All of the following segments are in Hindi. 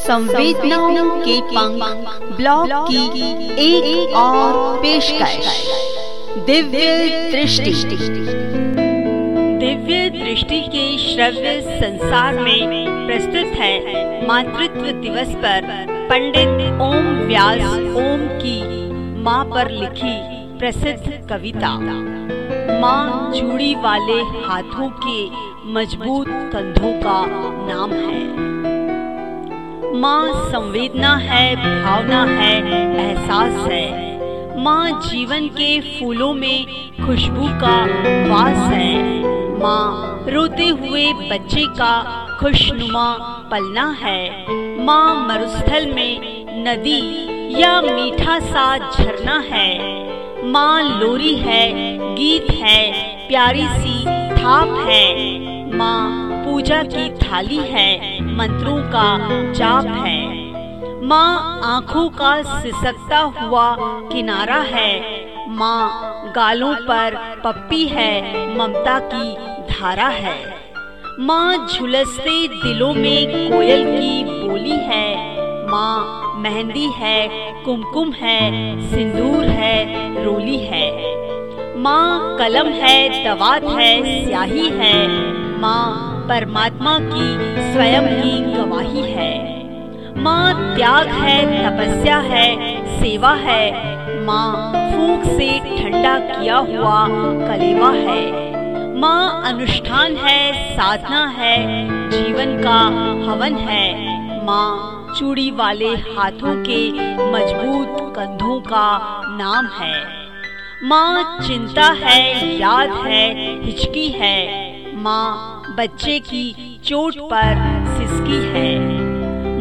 संवेदनाओं के पंख ब्लॉग की एक, एक और पेशकश। दिव्य दृष्टि। दिव्य दृष्टि के श्रव्य संसार में प्रस्तुत है मातृत्व दिवस पर पंडित ओम व्यास ओम की माँ पर लिखी प्रसिद्ध कविता। माँ चूड़ी वाले हाथों के मज़बूत कंधों का नाम है। माँ संवेदना है, भावना है, एहसास है। माँ जीवन के फूलों में खुशबू का वास है। माँ रोते हुए बच्चे का खुशनुमा पलना है। माँ मरुस्थल में नदी या मीठा सा झरना है। माँ लोरी है, गीत है, प्यारी सी थाप है। माँ पूजा की थाली है, मंत्रों का जाप है। माँ आँखों का सिसकता हुआ किनारा है। माँ गालों पर पप्पी है, ममता की धारा है। माँ झुलसते दिलों में कोयल की बोली है। माँ मेहंदी है, कुमकुम है, सिंदूर है, रोली है। माँ कलम है दवात है, स्याही है। माँ परमात्मा की स्वयं की गवाही है। माँ त्याग है, तपस्या है, सेवा है। माँ फूक से ठंडा किया हुआ कलेवा है। माँ अनुष्ठान है, साधना है, जीवन का हवन है। माँ चूड़ी वाले हाथों के मज़बूत कंधों का नाम है। माँ चिंता है, याद है, हिचकी है। माँ बच्चे की चोट पर सिसकी है।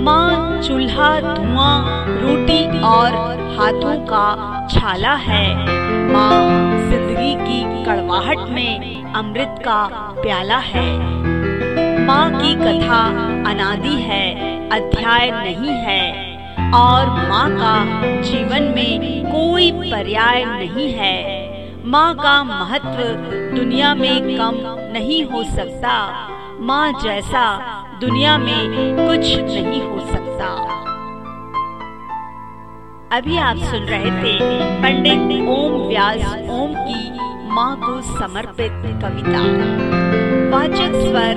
माँ चूल्हा, धुआँ, रोटी और हाथों का छाला है। माँ ज़िंदगी की कड़वाहट में अमृत का प्याला है। माँ की कथा अनादि है, अध्याय नहीं है। और माँ का जीवन में कोई पर्याय नहीं है। माँ का महत्व दुनिया में कम नहीं हो सकता। माँ जैसा दुनिया में कुछ नहीं हो सकता। अभी आप सुन रहे थे पंडित ओम व्यास ओम की माँ को समर्पित कविता। वाचक स्वर,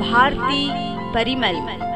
भारती परिमल।